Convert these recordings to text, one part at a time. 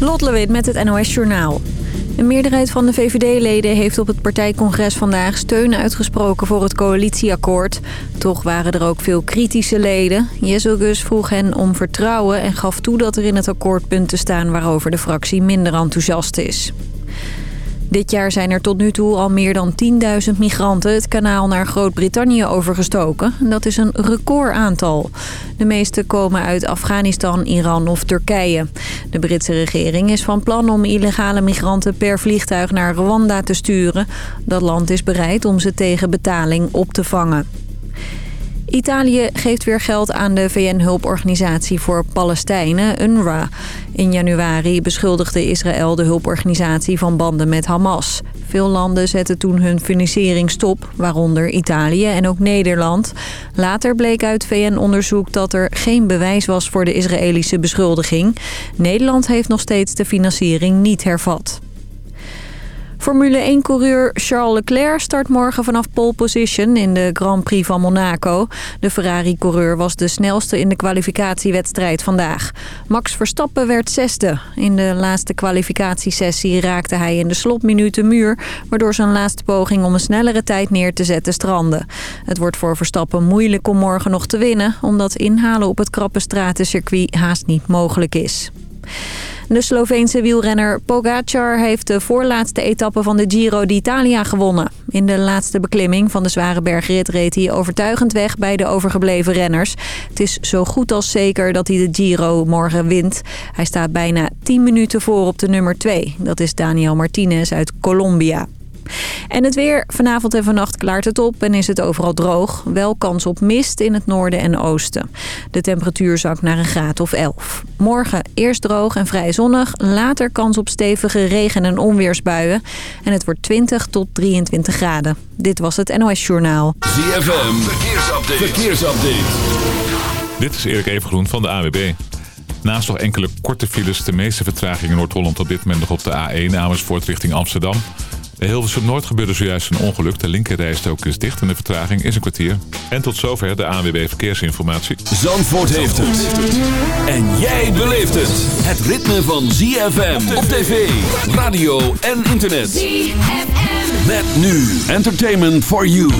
Lot Lewit met het NOS Journaal. Een meerderheid van de VVD-leden heeft op het partijcongres vandaag steun uitgesproken voor het coalitieakkoord. Toch waren er ook veel kritische leden. Jezelgus vroeg hen om vertrouwen en gaf toe dat er in het akkoord punten staan waarover de fractie minder enthousiast is. Dit jaar zijn er tot nu toe al meer dan 10.000 migranten het kanaal naar Groot-Brittannië overgestoken. Dat is een recordaantal. De meeste komen uit Afghanistan, Iran of Turkije. De Britse regering is van plan om illegale migranten per vliegtuig naar Rwanda te sturen. Dat land is bereid om ze tegen betaling op te vangen. Italië geeft weer geld aan de VN-hulporganisatie voor Palestijnen, UNRWA. In januari beschuldigde Israël de hulporganisatie van banden met Hamas. Veel landen zetten toen hun financiering stop, waaronder Italië en ook Nederland. Later bleek uit VN-onderzoek dat er geen bewijs was voor de Israëlische beschuldiging. Nederland heeft nog steeds de financiering niet hervat. Formule 1-coureur Charles Leclerc start morgen vanaf pole position in de Grand Prix van Monaco. De Ferrari-coureur was de snelste in de kwalificatiewedstrijd vandaag. Max Verstappen werd zesde. In de laatste kwalificatiesessie raakte hij in de slotminuut de muur... waardoor zijn laatste poging om een snellere tijd neer te zetten strandde. Het wordt voor Verstappen moeilijk om morgen nog te winnen... omdat inhalen op het krappe stratencircuit haast niet mogelijk is. De Sloveense wielrenner Pogacar heeft de voorlaatste etappe van de Giro d'Italia gewonnen. In de laatste beklimming van de zware bergrit reed hij overtuigend weg bij de overgebleven renners. Het is zo goed als zeker dat hij de Giro morgen wint. Hij staat bijna 10 minuten voor op de nummer 2. Dat is Daniel Martinez uit Colombia. En het weer. Vanavond en vannacht klaart het op en is het overal droog. Wel kans op mist in het noorden en oosten. De temperatuur zakt naar een graad of 11. Morgen eerst droog en vrij zonnig. Later kans op stevige regen- en onweersbuien. En het wordt 20 tot 23 graden. Dit was het NOS Journaal. ZFM. Verkeersupdate. Verkeersupdate. Dit is Erik Evengroen van de AWB. Naast nog enkele korte files, de meeste vertraging in Noord-Holland op dit moment nog op de A1 Amersfoort richting Amsterdam. Hilversum Noord gebeurde zojuist een ongeluk. De linkerrijstok is dicht en de vertraging is een kwartier. En tot zover de ANWB Verkeersinformatie. Zandvoort heeft het. En jij beleeft het. Het ritme van ZFM op tv, radio en internet. ZFM. Met nu Entertainment for You.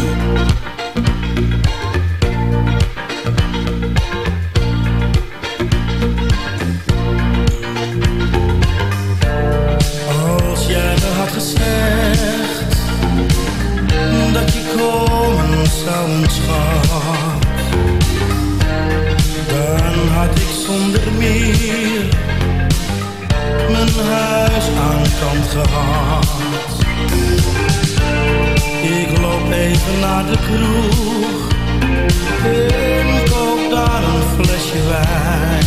Dan had ik zonder meer mijn huis aan kant gehad. Ik loop even naar de kroeg en koop daar een flesje wijn.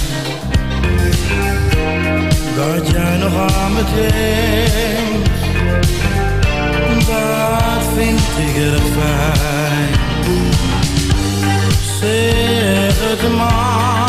Dat jij nog aan me denkt, dat vind ik erg fijn. Zeg het maar,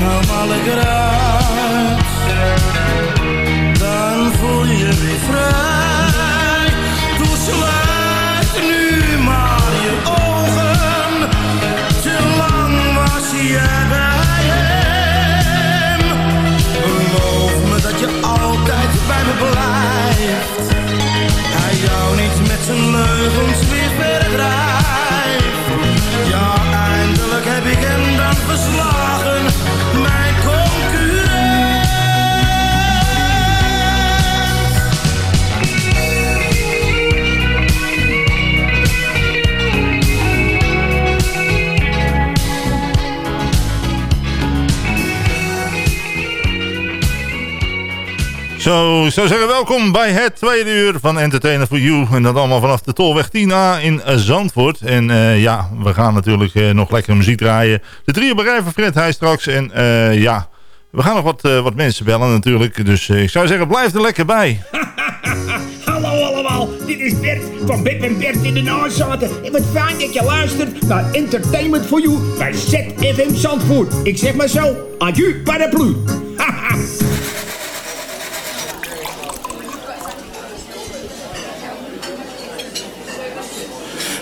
in Hamalegraad. Zo, zou zeggen welkom bij het tweede uur van Entertainer for You. En dat allemaal vanaf de Tolweg 10A in Zandvoort. En eh, ja, we gaan natuurlijk eh, nog lekker muziek draaien. De drie bedrijven Fred hij straks. En eh, ja, we gaan nog wat, wat mensen bellen natuurlijk. Dus ik zou zeggen, blijf er lekker bij. Hallo allemaal, dit is Bert van Bip en Bert in de Nazaten. En wat fijn dat je luistert naar Entertainment for You bij ZFM Zandvoort. Ik zeg maar zo, adieu paraplu. Haha.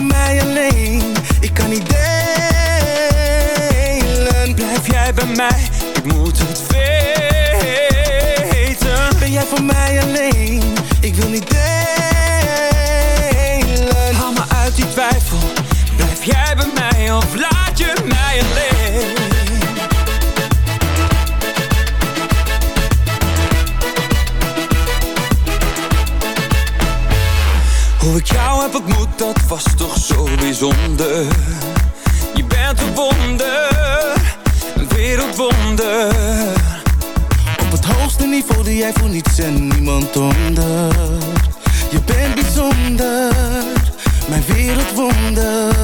Voor mij alleen? Ik kan niet delen. Blijf jij bij mij, ik moet het weten. Ben jij voor mij alleen? Ik wil niet delen. Dat was toch zo bijzonder. Je bent een wonder, een wereldwonder. Op het hoogste niveau die jij voor niets en niemand onder. Je bent bijzonder, mijn wereldwonder.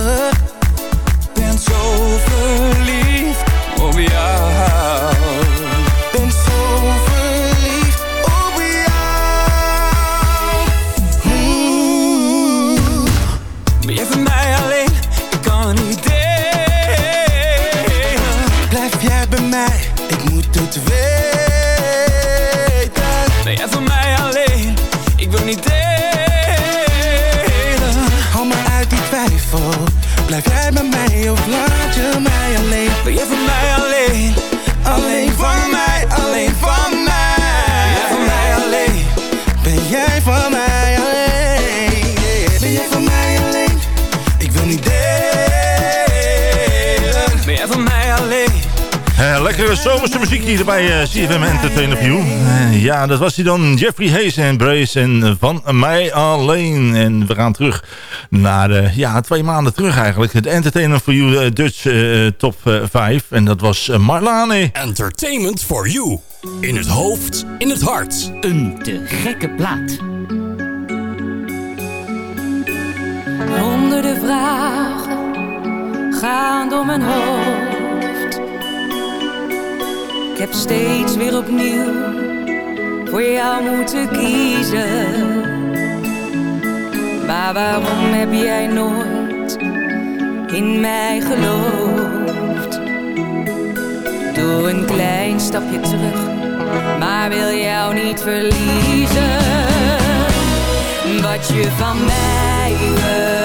Lekkere zomerse muziek hier bij eh, CFM Entertainer View. Eh, ja, dat was hij dan. Jeffrey Hayes en Brace en Van Mij Alleen. En we gaan terug naar, eh, ja, twee maanden terug eigenlijk. Het Entertainer for You eh, Dutch eh, Top eh, 5. En dat was eh, Marlane. Entertainment for you. In het hoofd, in het hart. Een te gekke plaat. Honderden vragen gaan door mijn hoofd. Ik heb steeds weer opnieuw voor jou moeten kiezen. Maar waarom heb jij nooit in mij geloofd? Doe een klein stapje terug, maar wil jou niet verliezen. Wat je van mij verwacht,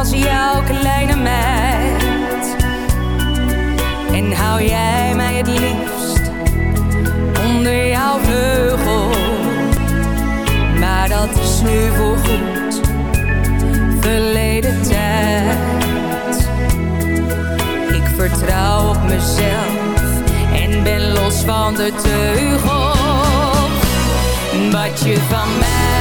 als jouw kleine meid. En hou jij mij het liefst onder jouw vleugel. Maar dat is nu voorgoed, verleden tijd. Ik vertrouw op mezelf en ben los van de teugel. Wat je van mij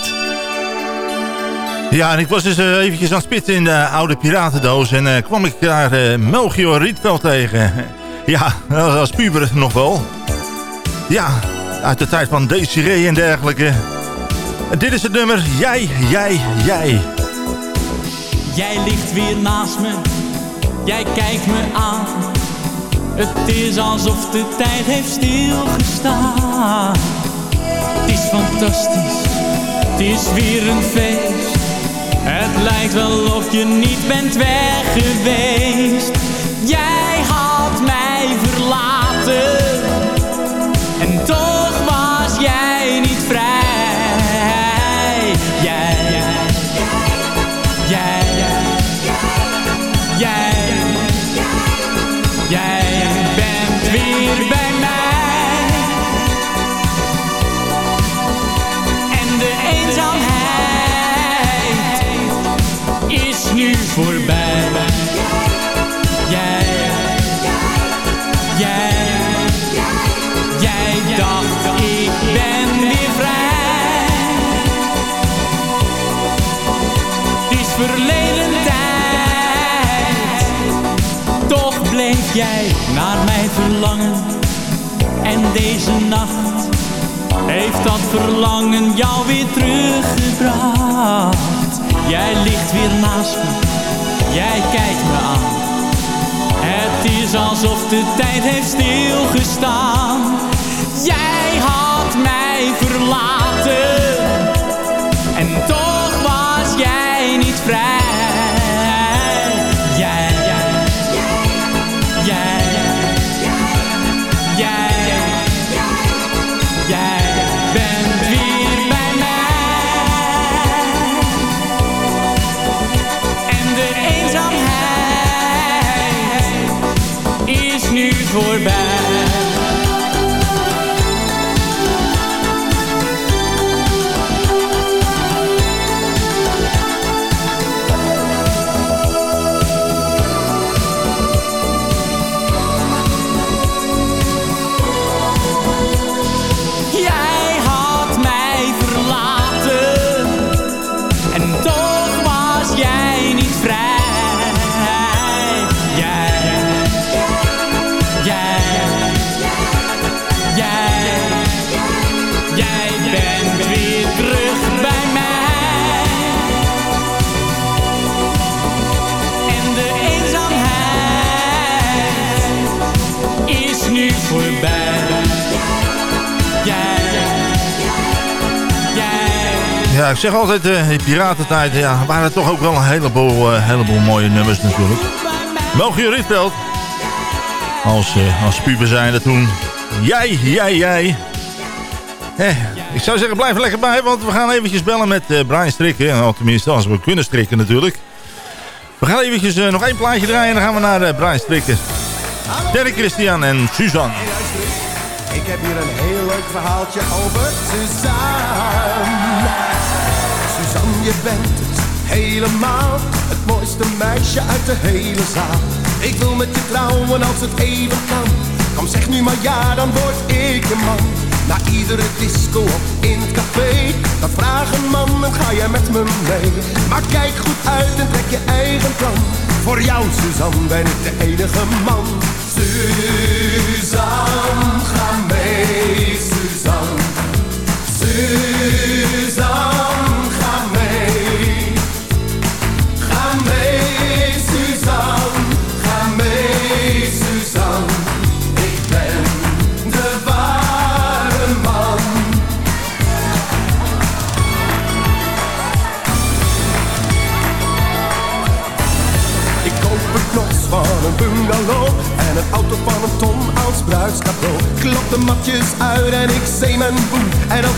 Fred. Ja, en ik was dus uh, eventjes aan het spitten in de oude piratendoos. En uh, kwam ik daar uh, Melchior Rietveld tegen. Ja, als puber nog wel. Ja, uit de tijd van Desiree en dergelijke. En dit is het nummer Jij, Jij, Jij. Jij ligt weer naast me, jij kijkt me aan. Het is alsof de tijd heeft stilgestaan. Het is fantastisch, het is weer een feest. Het lijkt wel of je niet bent weg geweest. Jij had mij verlaten en toch was jij niet vrij. Jij naar mij verlangen. En deze nacht heeft dat verlangen jou weer teruggebracht. Jij ligt weer naast me, jij kijkt me aan. Het is alsof de tijd heeft stilgestaan. Jij had mij verlaten en toch was jij niet vrij. Voorbij. Ja, ik zeg altijd, in piratentijd ja, waren er toch ook wel een heleboel, eh, heleboel mooie nummers natuurlijk. Melchior Rietveld. Als, eh, als puber zijnde toen. Jij, jij, jij. Ik zou zeggen, blijf er lekker bij, want we gaan eventjes bellen met Brian Strikken. Nou, tenminste, als we kunnen strikken natuurlijk. We gaan eventjes nog één plaatje draaien en dan gaan we naar Brian Strikken. Terry Christian en Suzanne. Ik heb hier een heel leuk verhaaltje over Suzanne. Je bent het helemaal. Het mooiste meisje uit de hele zaal. Ik wil met je trouwen als het even kan. Kom zeg nu maar ja, dan word ik je man. Na iedere disco of in het café. Dan vraag een man en ga je met me mee. Maar kijk goed uit en trek je eigen plan. Voor jou, Suzanne, ben ik de enige man.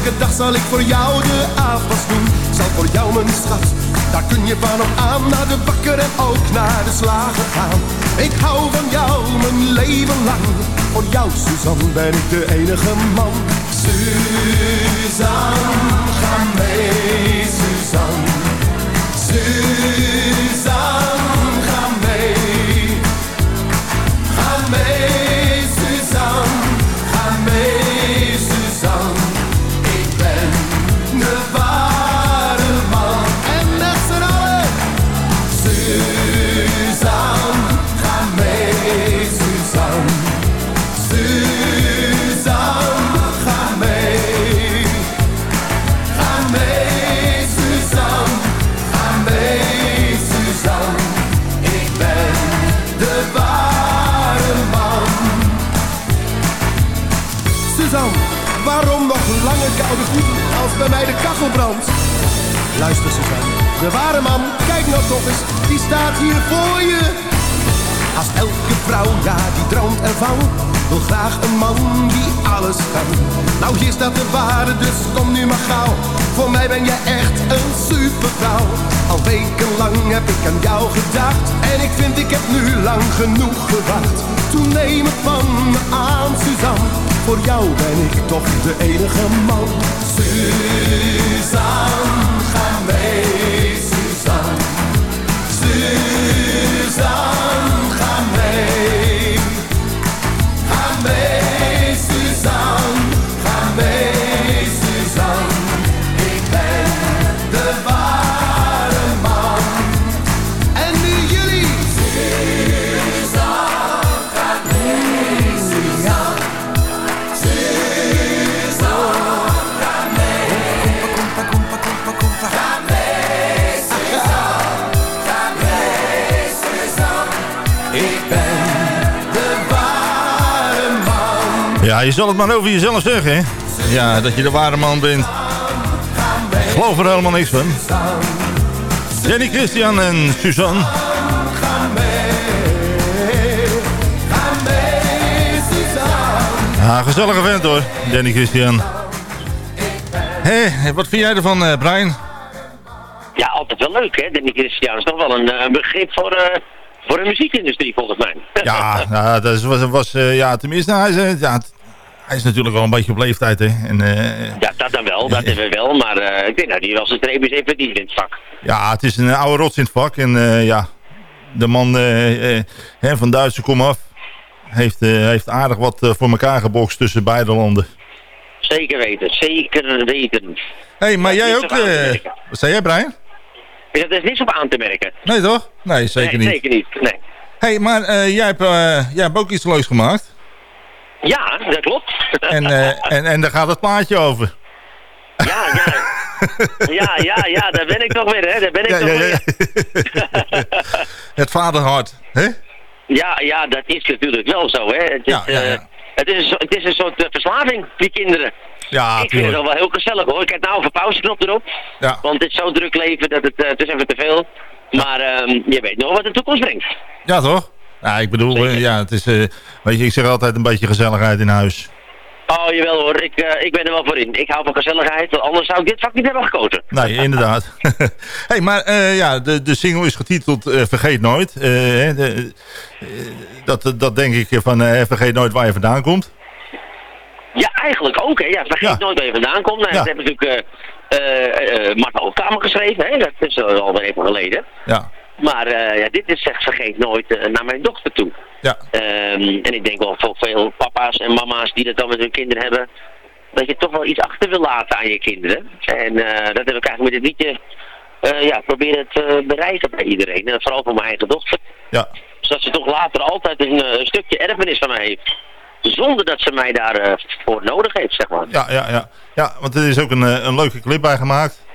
Elke dag zal ik voor jou de afwas doen. Zal voor jou mijn schat Daar kun je van op aan Naar de bakker en ook naar de slager gaan. Ik hou van jou mijn leven lang. Voor jou Suzanne ben ik de enige man. Suzanne, ga mee Suzanne. Suzanne, Luister Suzanne, de ware man, kijk nou toch eens, die staat hier voor je. Als elke vrouw, ja, die droomt ervan Wil graag een man die alles kan. Nou, hier staat de ware, dus kom nu maar gauw. Voor mij ben jij echt een supervrouw. Al wekenlang heb ik aan jou gedacht En ik vind ik heb nu lang genoeg gewacht. Toen neem het van me aan, Suzanne. Voor jou ben ik toch de enige man. Suzanne, ga Ja, je zal het maar over jezelf zeggen, hè? Ja, dat je de ware man bent. Ik geloof er helemaal niks van. Jenny Christian en Suzanne. Ja, gezellige vent hoor, Danny Christian. Hé, wat vind jij ervan, eh, Brian? Ja, altijd wel leuk, hè? Danny Christian is toch wel een, eh, een begrip voor, eh, voor de muziekindustrie, volgens mij. Ja, nou, dat is- was, was eh, ja, tenminste, hij is, ja, hij is natuurlijk wel een beetje op leeftijd, hè. En, eh, Ja, dat dan wel, dat hebben we wel. Maar eh, ik denk dat hij wel zijn streepjes heeft verdiend in het vak. ja, het is een oude rots in het vak. En eh, ja, de man hè, van Duitse kom af heeft, heeft aardig wat voor elkaar gebokst tussen beide landen. Zeker weten, zeker weten. Hé, hey, maar Dat jij ook... wat zei jij, Brian? Dat is niets op aan te merken? Nee, toch? Nee, zeker Nee, niet. Zeker niet, nee. hey, maar jij, hebt, jij hebt ook iets leuks gemaakt. Ja, dat klopt. En, eh, en, en daar gaat het plaatje over. Ja, ja. Ja, ja, ja, daar ben ik toch weer, hè. Daar ben ik Ja, toch ja, ja. weer. Het vaderhart, hè? Ja, ja, dat is natuurlijk wel zo, hè. Het is, Ja, ja, ja. eh, het is, een het is een soort eh, verslaving, die kinderen. Ja, ik vind het wel heel gezellig hoor. Ik heb nou een pauzeknop erop. Ja. Want het is zo druk leven dat het, het is even te veel. Maar ehm, je weet nog wat de toekomst brengt. Ja, toch? Ja, ik bedoel, eh, ja, het is, eh, weet je, ik zeg altijd een beetje gezelligheid in huis. Oh, jawel hoor. Ik, eh, ik ben er wel voor in. Ik hou van gezelligheid, want anders zou ik dit vak niet hebben gekozen. Nee, inderdaad. hey, maar ja, de, de single is getiteld Vergeet Nooit. De- dat, dat denk ik van Vergeet Nooit waar je vandaan komt. Ja, eigenlijk ook. Hè. Ja, vergeet nooit waar je vandaan komt. Nou, Ja. Dat heeft natuurlijk eh, Marta Kamer geschreven. Hè. Dat is al alweer even geleden. Ja, Maar eh, ja, dit is echt vergeet nooit eh, naar mijn dochter toe. ja, Ehm, en ik denk wel voor veel papa's en mama's die dat dan met hun kinderen hebben, dat je toch wel iets achter wil laten aan je kinderen. En eh, dat heb ik eigenlijk met dit liedje ja, proberen te bereiken bij iedereen. En vooral voor mijn eigen dochter. ja. Zodat ze toch later altijd een, een stukje erfenis van mij heeft. Zonder dat ze mij daarvoor voor nodig heeft, zeg maar. Ja, ja, ja. ja want er is ook een, een leuke clip bij gemaakt.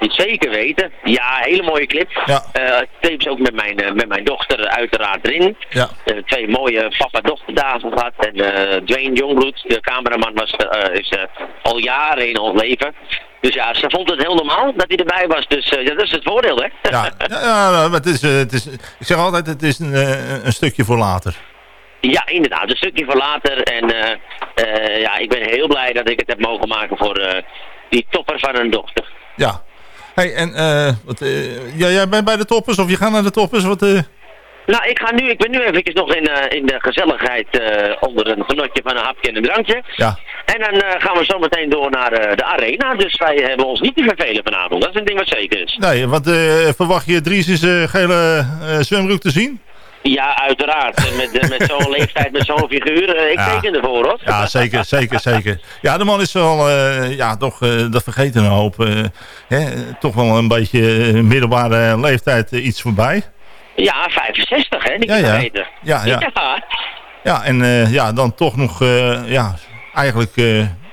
Niet zeker weten. Ja, hele mooie clip. Ja. Eh, tevens ook met mijn, eh, met mijn dochter uiteraard erin. Ja. Eh, twee mooie papa-dochterdagen gehad. En Dwayne Jongbloed, de cameraman, was, is al jaren in ons leven. Dus ja, ze vond het heel normaal dat hij erbij was. Dus ja, dat is het voordeel, hè? Ja, ja, ja, maar het is, het is, ik zeg altijd, het is een, een stukje voor later. Ja, inderdaad. Een stukje voor later. En ja, ik ben heel blij dat ik het heb mogen maken voor die topper van een dochter. Ja. Hey, en eh, wat, eh, ja, jij bent bij de toppers of je gaat naar de toppers? Wat, eh, Nou, ik, ga nu, ik ben nu eventjes nog in, in de gezelligheid onder een genotje van een hapje en een drankje. ja. En dan gaan we zo meteen door naar de arena. Dus wij hebben ons niet te vervelen vanavond. Dat is een ding wat zeker is. Nee, want verwacht je Dries' eh, gele zwembroek te zien? Ja, uiteraard. Met, eh, met zo'n leeftijd, met zo'n figuur. eh, ik Ja. teken ervoor, hoor. Ja, zeker, zeker, zeker. Ja, de man is wel, eh, ja, toch, dat vergeten een hoop. hè, toch wel een beetje middelbare leeftijd iets voorbij. Ja, 65, hè? Niet Ja, ja. vergeten. Ja, ja. ja. Ja, en ja, dan toch nog, ja, eigenlijk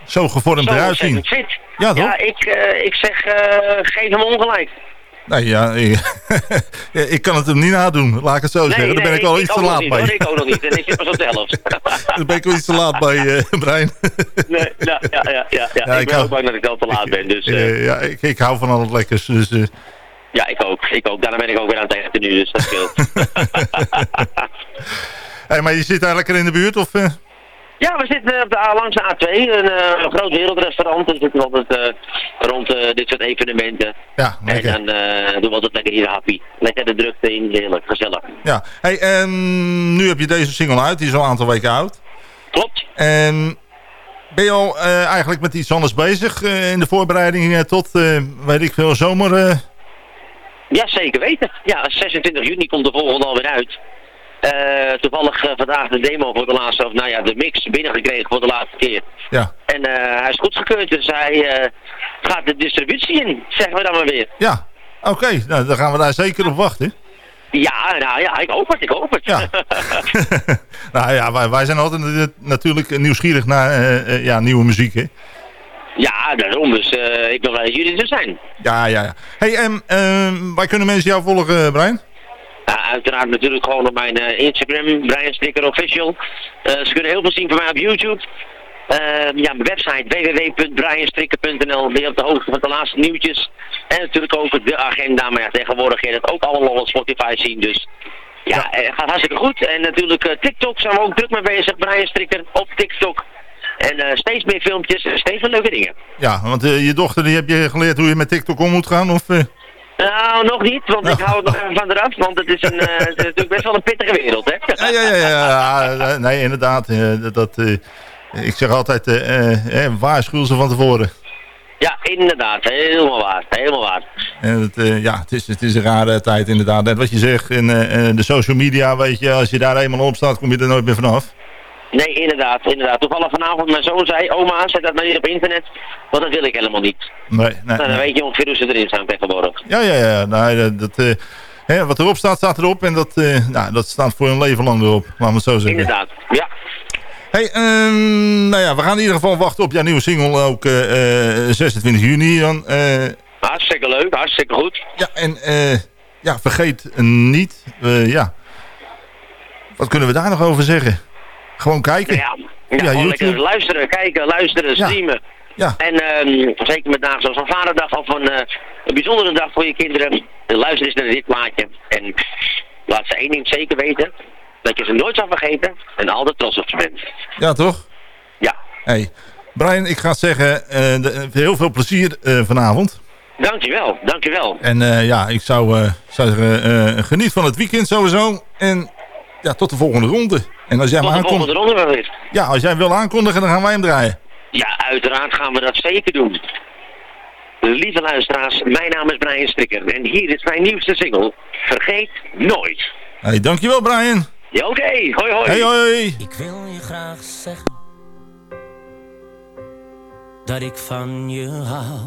zo gevormd Zo eruit zien. Ja, toch? Ja, ik, ik zeg, geef hem ongelijk. Nee, ja, ik, kan het hem niet nadoen, laat ik het zo zeggen. Daar ben ik wel iets te laat niet, bij. Hoor, ik ook nog niet. En ik zit pas op de helft. Daar ben ik wel iets te laat bij, eh Brian. nee, ja, ja, ja, ja, ik ik ben hou- ook bang dat ik al te laat ben. Dus eh, Eh, ja, ik, ik hou van al het lekkers. Dus, eh, ja, ik ook. Ik ook. Daarom ben ik ook weer aan het eten nu. Dus dat scheelt. hey, maar je zit eigenlijk er in de buurt? Of, eh? Ja, we zitten op de A langs de A2, een, eh, een groot wereldrestaurant. We zitten altijd eh, rond eh, dit soort evenementen. Ja, En dan doen we altijd lekker hier happy. Lekker de drukte in, heerlijk, gezellig. Ja. Hey, en nu heb je deze single uit, die is al een aantal weken oud. Klopt. En ben je al eigenlijk met iets anders bezig in de voorbereiding eh, tot, weet ik veel, zomer? Ja, zeker weten. Ja, 26 juni komt de volgende alweer uit. Eh, toevallig eh, vandaag de demo voor de laatste, of nou ja, de mix binnengekregen voor de laatste keer. Ja. En eh, hij is goedgekeurd, dus hij gaat de distributie in, zeggen we dan maar weer. Ja, oké. Nou, dan gaan we daar zeker op wachten. Ja, nou ja, ik hoop het, ik hoop het. Ja. nou ja, wij, wij zijn altijd natuurlijk nieuwsgierig naar ja, nieuwe muziek, hè? Ja, daarom. Dus ik ben blij dat jullie er zijn. Ja, ja, ja. Hey, en ehm, waar kunnen mensen jou volgen, Brian? Ja, uiteraard natuurlijk gewoon op mijn eh, Instagram, Brian Sticker Official. Eh, ze kunnen heel veel zien van mij op YouTube. Eh, ja, mijn website www.brianstrikker.nl ben je op de hoogte van de laatste nieuwtjes. En natuurlijk ook de agenda, maar ja, tegenwoordig kun je dat ook allemaal op Spotify zien. Dus ja, het gaat hartstikke goed. En natuurlijk eh, TikTok zijn we ook druk mee bezig, Brian Strikker op TikTok. En eh, steeds meer filmpjes en steeds meer leuke dingen. Ja, want eh, je dochter, die heb je geleerd hoe je met TikTok om moet gaan? Of, eh? Nou, nog niet, want ik hou het nog even van eraf, want het is, een, eh, het is natuurlijk best wel een pittige wereld, hè? Ja, ja, ja, ja, nee, inderdaad. eh, dat, eh, ik zeg altijd, eh, waarschuw ze van tevoren. Ja, inderdaad, helemaal waar, helemaal waar. En het, ja, het is, het is een rare tijd inderdaad. Net wat je zegt, eh, de social media, weet je, als je daar eenmaal op staat, kom je er nooit meer vanaf. Nee, inderdaad, inderdaad. Toevallig vanavond mijn zoon zei, oma, zet dat maar niet op internet, want dat wil ik helemaal niet. Nee, nee, nou, dan nee. weet je ongeveer hoe ze erin staan tegenwoordig. Ja, ja, ja. Nee, dat, dat, eh, hè, wat erop staat, staat erop. En dat, eh, nou, dat staat voor een leven lang erop, laten we het zo zeggen. Inderdaad, ja. Hey, ehm, nou ja, we gaan in ieder geval wachten op jouw nieuwe single, ook eh, eh, 26 juni dan. Hartstikke leuk, hartstikke goed. ja, en ja, vergeet niet, ja, wat kunnen we daar nog over zeggen? Gewoon kijken. Ja, lekker luisteren, kijken, luisteren, streamen. Ja. En ehm, zeker met dagen zoals een vaderdag of een, eh, een bijzondere dag voor je kinderen. Luister eens naar dit plaatje. En laat ze één ding zeker weten. Dat je ze nooit zal vergeten en altijd trots op ze bent. Ja, toch? Ja. Hey, Brian, ik ga zeggen, eh, de- heel veel plezier eh, vanavond. Dankjewel, dankjewel. En ja, ik zou, zou zeggen, geniet van het weekend sowieso. En ja, tot de volgende ronde. En als jij Tot hem aankondigt, ja, als jij wil aankondigen, dan gaan wij hem draaien. Ja, uiteraard gaan we dat zeker doen. Lieve luisteraars, mijn naam is Brian Strikker en hier is mijn nieuwste single. Vergeet nooit. Hey, dankjewel Brian. Ja, oké. Hoi, hoi. Hey, hoi. Ik wil je graag zeggen dat ik van je hou.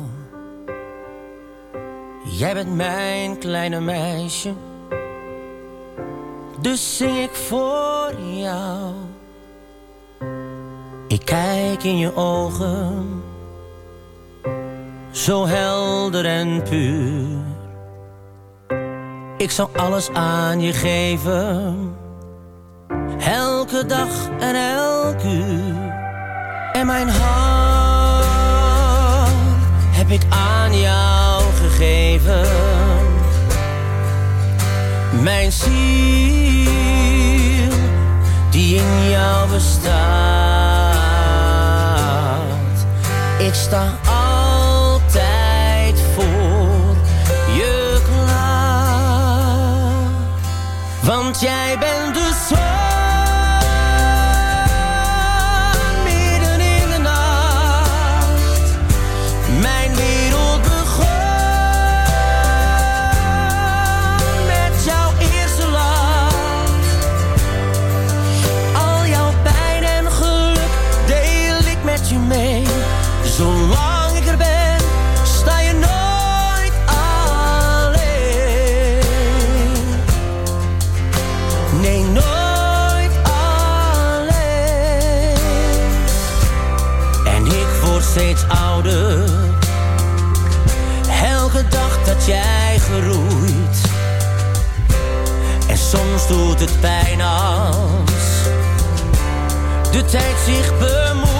Jij bent mijn kleine meisje, dus zing ik voor jou. Ik kijk in je ogen, zo helder en puur. Ik zal alles aan je geven elke dag en elk uur. En mijn hart heb ik aan jou gegeven. Mijn ziel in jou bestaat. Ik sta altijd voor je klaar. Want jij bent En soms doet het pijn als de tijd zich bemoeit.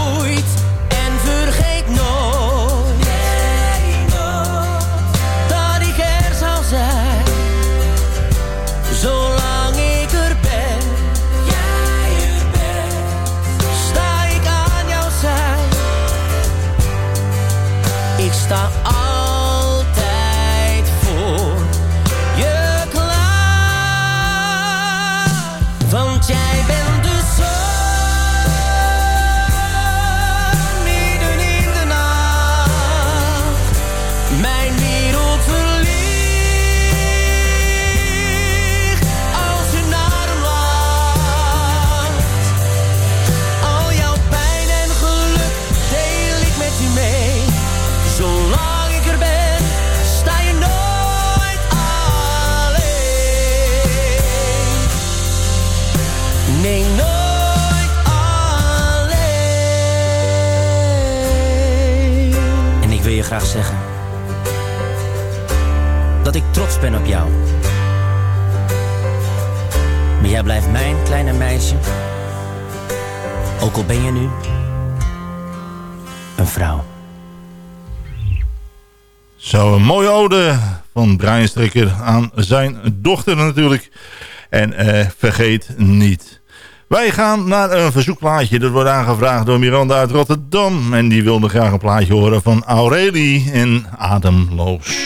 Zeggen dat ik trots ben op jou. Maar jij blijft mijn kleine meisje. Ook al ben je nu een vrouw. Zo, een mooie ode van Brian Strikker aan zijn dochter natuurlijk. En eh, vergeet niet. Wij gaan naar een verzoekplaatje. Dat wordt aangevraagd door Miranda uit Rotterdam. En die wilde graag een plaatje horen van Aurelie en Ademloos.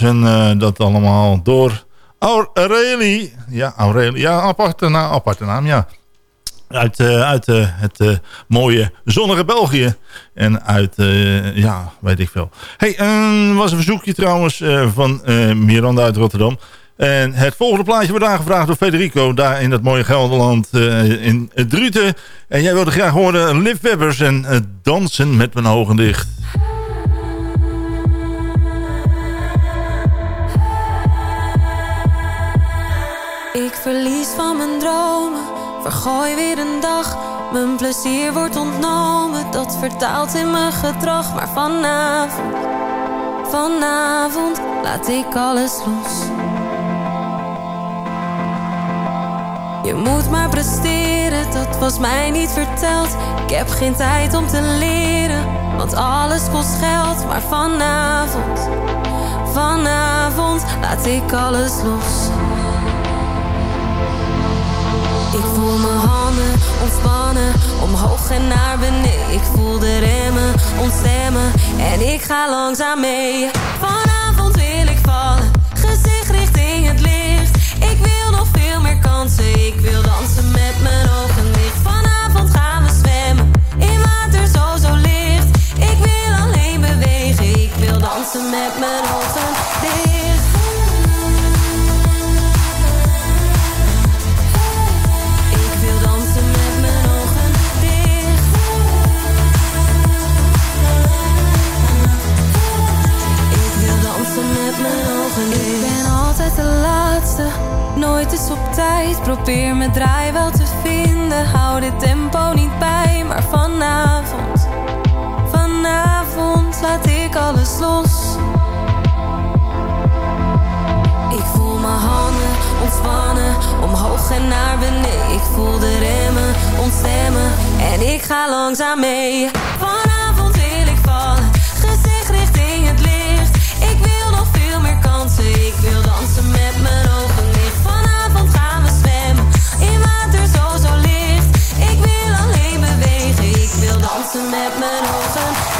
En eh, dat allemaal door Aurelie. Ja, Aurelie. Ja, aparte, naam, aparte naam, ja. Uit, uh, uit uh, het mooie zonnige België. En uit, ja, weet ik veel. hey, was een verzoekje trouwens van Miranda uit Rotterdam. En het volgende plaatje wordt aangevraagd door Federico. Daar in dat mooie Gelderland in Druten. En jij wilde graag horen Liv Webbers en dansen met mijn ogen dicht. Verlies van mijn dromen, vergooi weer een dag. Mijn plezier wordt ontnomen, dat vertaalt in mijn gedrag. Maar vanavond, vanavond laat ik alles los. Je moet maar presteren, dat was mij niet verteld. Ik heb geen tijd om te leren, want alles kost geld. Maar vanavond, vanavond laat ik alles los. Ik voel mijn handen ontspannen, omhoog en naar beneden. Ik voel de remmen ontstemmen en ik ga langzaam mee. Vanavond wil ik vallen, gezicht richting het licht. Ik wil nog veel meer kansen, ik wil dansen met mijn ogen dicht. Vanavond gaan we zwemmen, in water zo zo licht. Ik wil alleen bewegen, ik wil dansen met mijn ogen dicht. Ik ben altijd de laatste, nooit eens op tijd. Probeer mijn draai wel te vinden, hou dit tempo niet bij. Maar vanavond, vanavond laat ik alles los. Ik voel mijn handen ontspannen, omhoog en naar beneden. Ik voel de remmen ontstemmen en ik ga langzaam mee. Wil dansen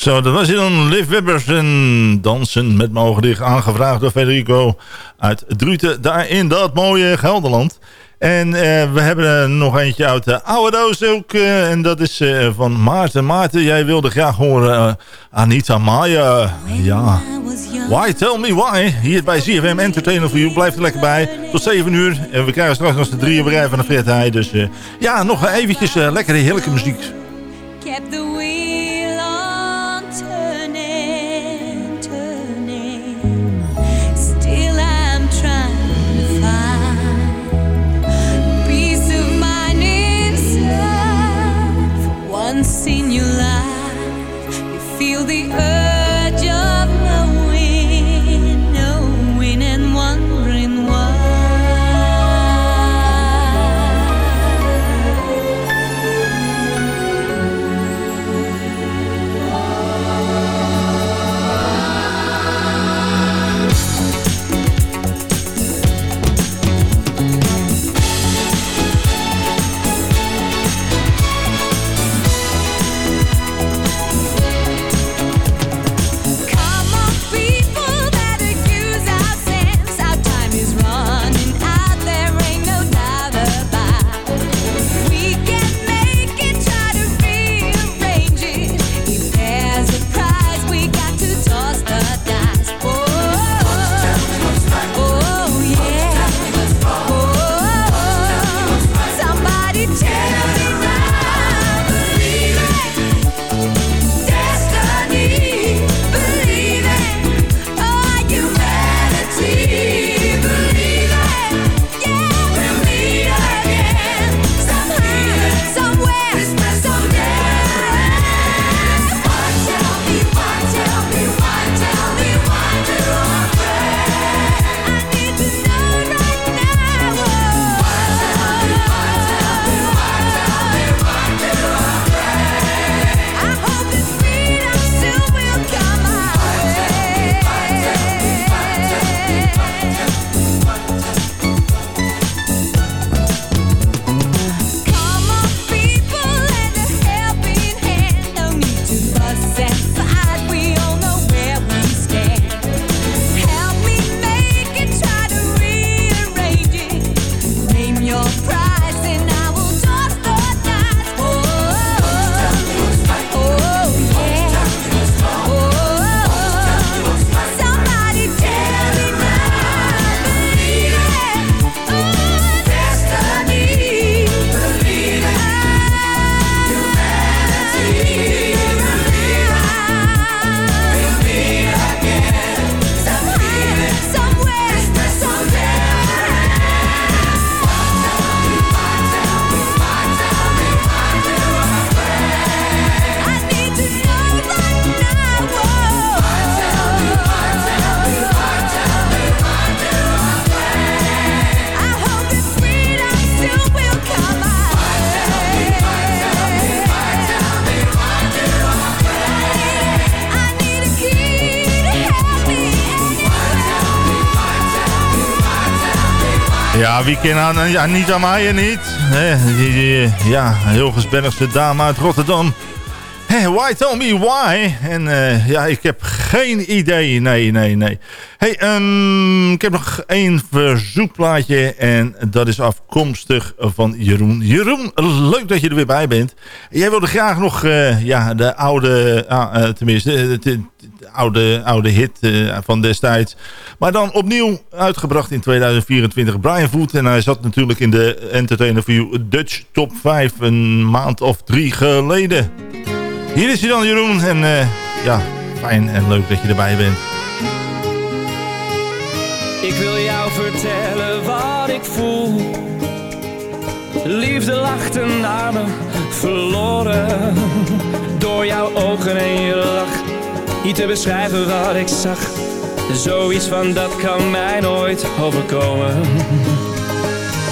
Zo, dat was hij dan. Liv Webbers en dansen met mijn ogen dicht. Aangevraagd door Federico uit Druten. Daar in dat mooie Gelderland. En eh, we hebben nog eentje uit de oude doos ook. eh, en dat is eh, van Maarten. Maarten, jij wilde graag horen Anita Maya. Ja. Why? Tell me why. Hier bij CFM Entertainer for You. Blijf er lekker bij. Tot 7 uur. En we krijgen straks nog de drieën bedrijf van de Fred. Dus ja, nog eventjes lekkere heerlijke muziek. Ja, wie kent aan, ja, niet aan mij en niet? Hè, die, die, dame uit Rotterdam. Hey, why tell me why? En uh, ja, ik heb geen idee. Nee, nee, nee. Hey, um, ik heb nog één verzoekplaatje. En dat is afkomstig van Jeroen. Jeroen, leuk dat je er weer bij bent. Jij wilde graag nog uh, ja, de oude, uh, tenminste, de, de, oude, oude hit van destijds. Maar dan opnieuw uitgebracht in 2024. Brian Voet. En hij zat natuurlijk in de Entertainer You Dutch Top 5 een maand of drie geleden. Hier is hij dan, Jeroen. En uh, ja, fijn en leuk dat je erbij bent. Ik wil jou vertellen wat ik voel. Liefde lacht en verloren. Door jouw ogen en je lach. Niet te beschrijven wat ik zag. Zoiets van dat kan mij nooit overkomen.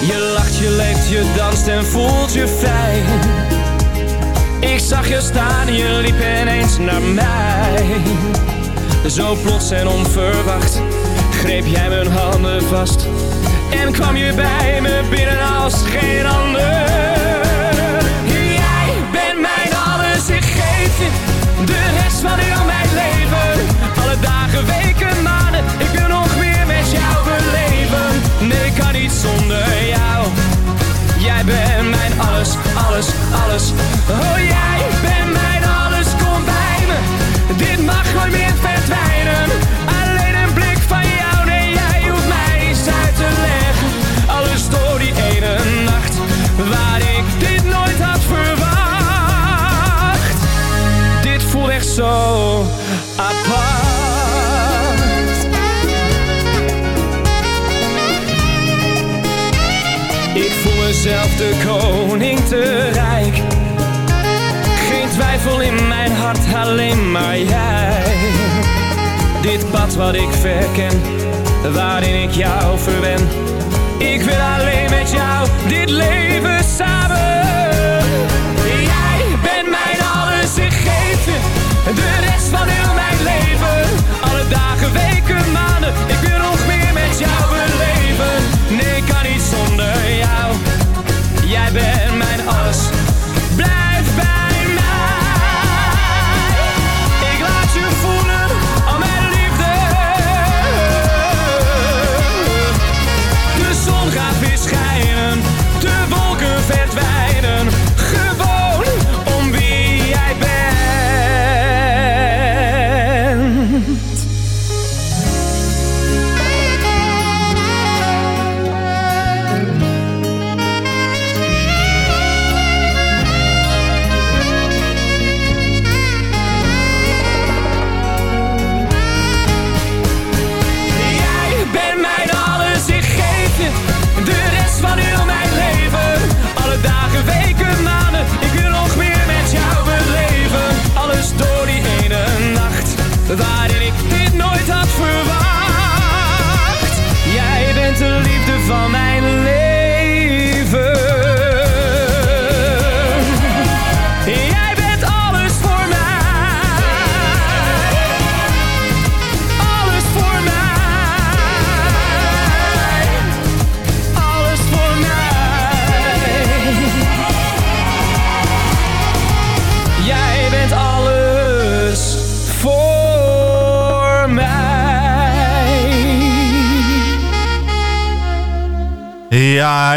Je lacht, je leeft, je danst en voelt je vrij. Ik zag je staan je liep ineens naar mij. Zo plots en onverwacht greep jij mijn handen vast. En kwam je bij me binnen als geen ander. Jij bent mijn alles, ik geef je de rest van heel mijn leven. Alle dagen, weken, maanden, ik wil nog meer met jou beleven. Nee, ik kan niet zonder jou. Jij bent alles, alles. Oh, jij de koning te rijk. Geen twijfel in mijn hart, alleen maar jij. Dit pad wat ik verken, waarin ik jou verwen. Ik wil alleen met jou dit leven samen. Jij bent mijn alles, ik geef je de rest van heel mijn leven. Alle dagen, weken, maanden, ik wil nog meer met jou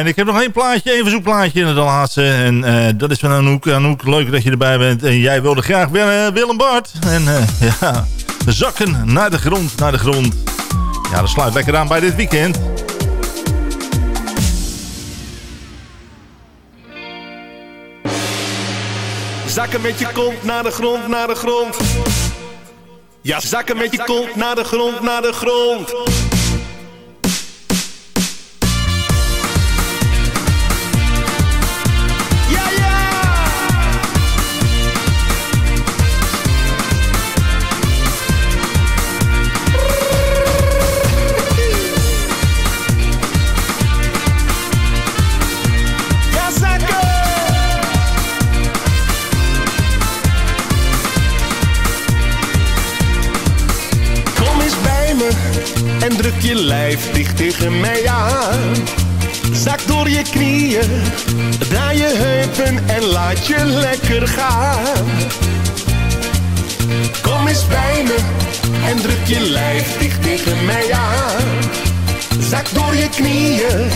en ik heb nog één plaatje, één verzoekplaatje in de laatste. En uh, dat is van Anouk. Anouk, leuk dat je erbij bent. En jij wilde graag uh, Willem Bart. En uh, ja, zakken naar de grond, naar de grond. Ja, dat sluit lekker aan bij dit weekend. Zakken met je kont naar de grond, naar de grond. Ja, zakken met je kont naar de grond, naar de grond. En druk je lijf dicht tegen mij aan. Zak door je knieën, draai je heupen en laat je lekker gaan. Kom eens bij me en druk je lijf dicht tegen mij aan. Zak door je knieën,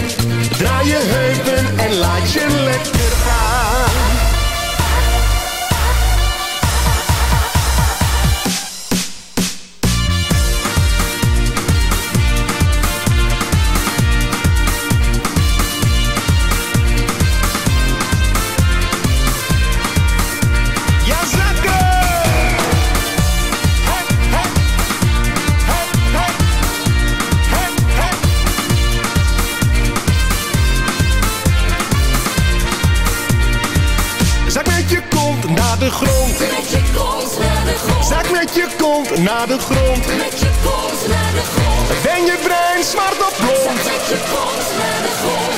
draai je heupen en laat je lekker gaan. Kont naar de grond. Met je kont naar de grond. Ben je brein zwart of blond? Met je kont naar de grond.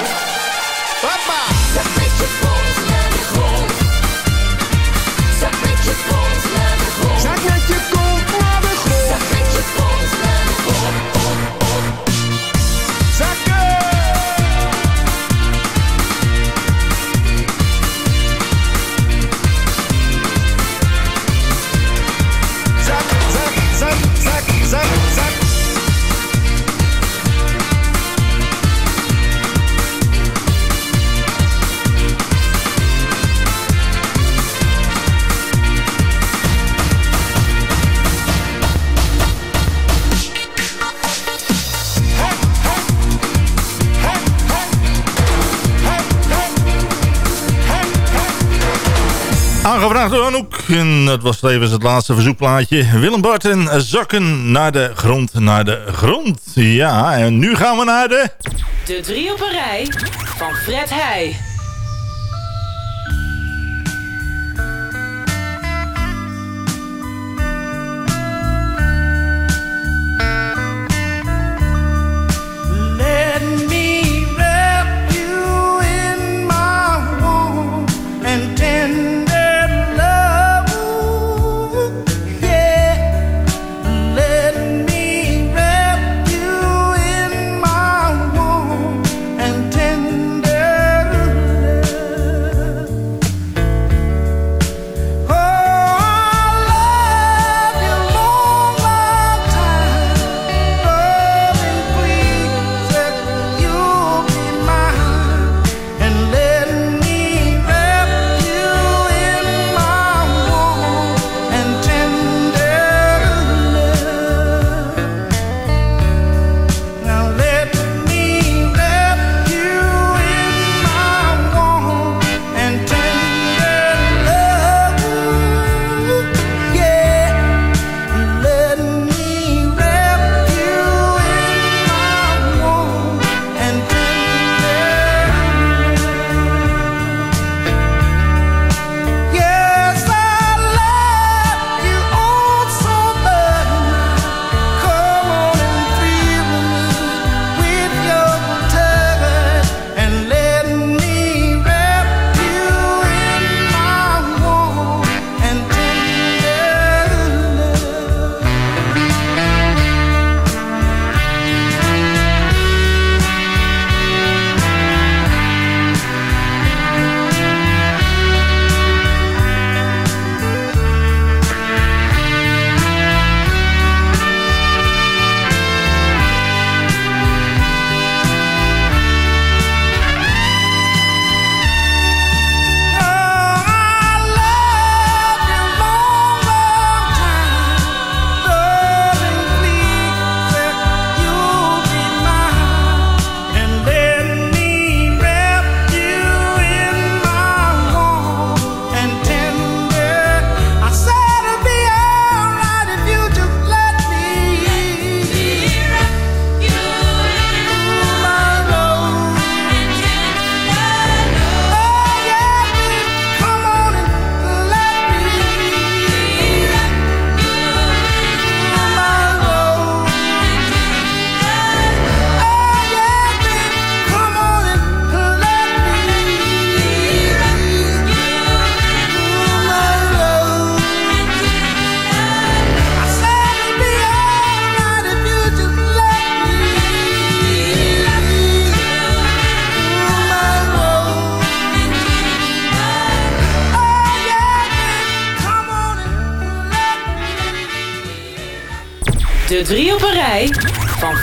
Aangevraagd door Anouk. En dat was tevens het laatste verzoekplaatje. Willem Barton, zakken naar de grond, naar de grond. Ja, en nu gaan we naar de... De drie op een rij van Fred Heij.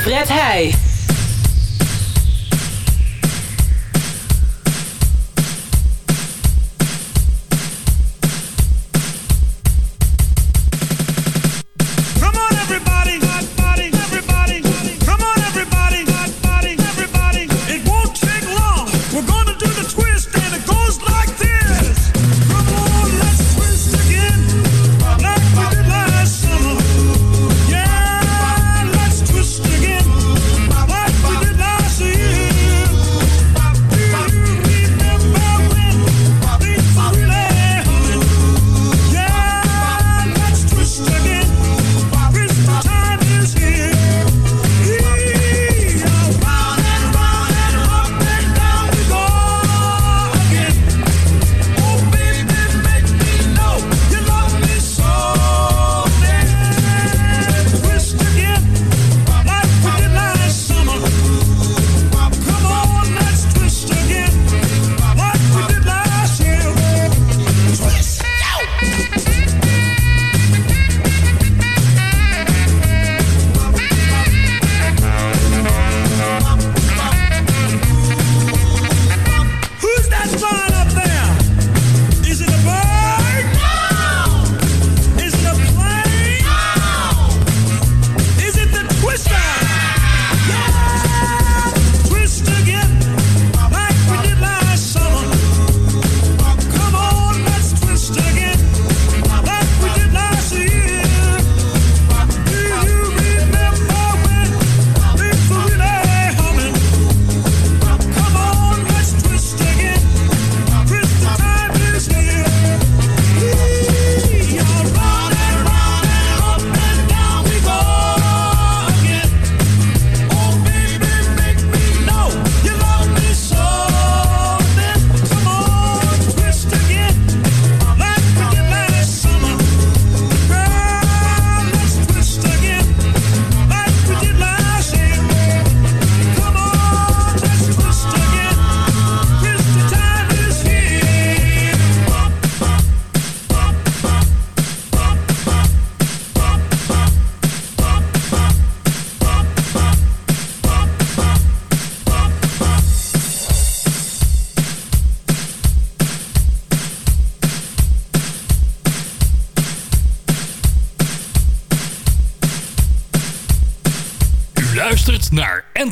Fred Heij.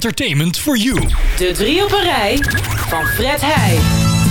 entertainment for you. De drie op een rij van Fred Heij.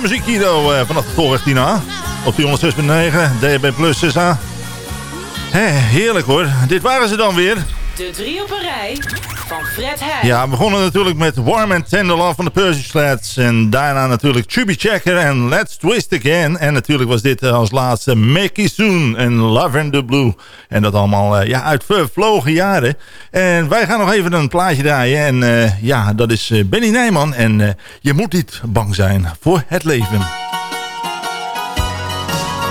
Muziek hier uh, vanaf de Tolweg 10A. Op die 106.9, DB Plus 6A. Hé, heerlijk hoor. Dit waren ze dan weer. De drie op een rij van Fred. Ja, we begonnen natuurlijk met Warm and Tender Love van de Percy Sleds. En daarna natuurlijk Chubby Checker en Let's Twist Again. En natuurlijk was dit als laatste Mickey Soon en Love and the Blue. En dat allemaal ja, uit vervlogen jaren. En wij gaan nog even een plaatje draaien. En uh, ja, dat is Benny Nijman. En je moet niet bang zijn voor het leven.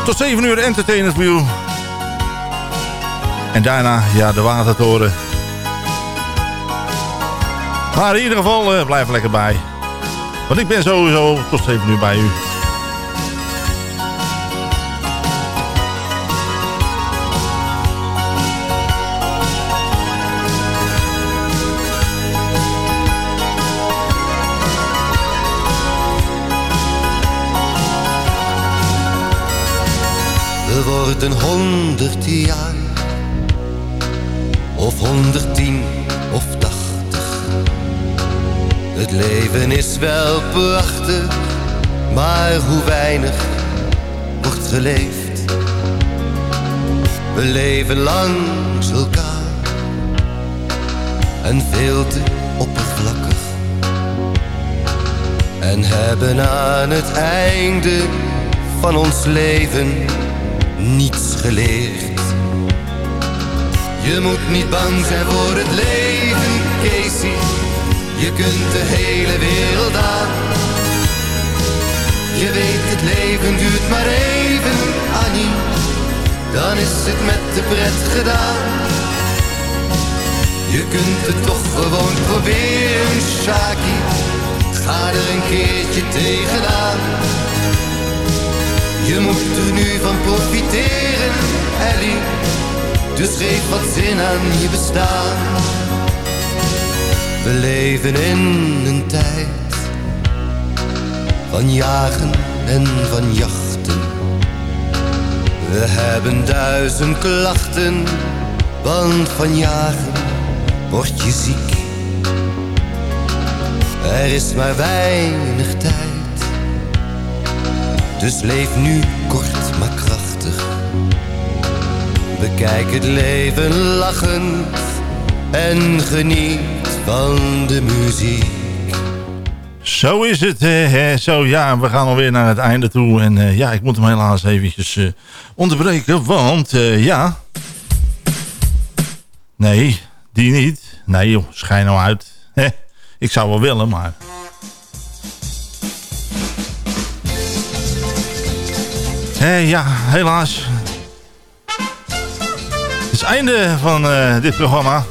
Tot 7 uur Entertainment View. En daarna, ja, de Watertoren. Maar in ieder geval, uh, blijf lekker bij. Want ik ben sowieso tot 7 uur bij u. We worden honderd jaar of 110 Het leven is wel prachtig, maar hoe weinig wordt geleefd. We leven langs elkaar en veel te oppervlakkig. En hebben aan het einde van ons leven niets geleerd. Je moet niet bang zijn voor het leven. Je kunt de hele wereld aan. Je weet het leven duurt maar even, Annie. Dan is het met de pret gedaan. Je kunt het toch gewoon proberen, Shaki. Ga er een keertje tegenaan. Je moet er nu van profiteren, Ellie dus geef wat zin aan je bestaan. We leven in een tijd van jagen en van jachten. We hebben duizend klachten, want van jagen word je ziek. Er is maar weinig tijd, dus leef nu kort maar krachtig. Bekijk het leven lachend en geniet van de muziek. Zo is het. Eh, zo ja, we gaan alweer naar het einde toe. En uh, ja, ik moet hem helaas eventjes uh, onderbreken. Want uh, ja... Nee, die niet. Nee joh, schijn nou uit. ik zou wel willen, maar... ja, helaas is het einde van dit programma.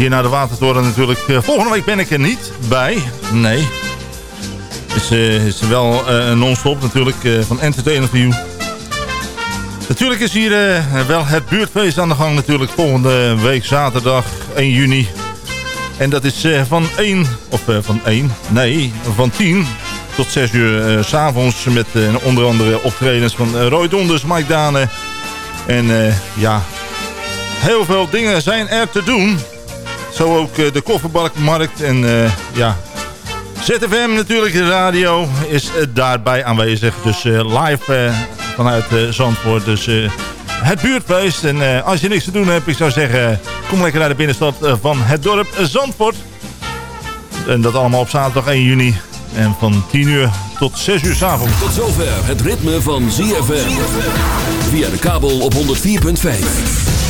Hier naar de Watertoren natuurlijk. Uh, volgende week ben ik er niet bij. Nee. Is, uh, is wel non-stop natuurlijk van Entertainment View. Natuurlijk is hier wel het buurtfeest aan de gang natuurlijk. Volgende week zaterdag 1 juni. En dat is van 1, of van 1, nee, van 10 tot 6 uur s s'avonds. Met onder andere optredens van Roy Donders, Mike Dane. En ja, Heel veel dingen zijn er te doen. Zo ook uh, de kofferbalkmarkt en uh, ja... ZFM natuurlijk, de radio is uh, daarbij aanwezig. Dus live vanuit Zandvoort. Dus het buurtfeest. En als je niks te doen hebt, ik zou zeggen... Kom lekker naar de binnenstad van het dorp Zandvoort. En dat allemaal op zaterdag 1 juni. En van 10 uur tot 6 uur s avonds. Tot zover het ritme van ZFM. Via de kabel op 104.5.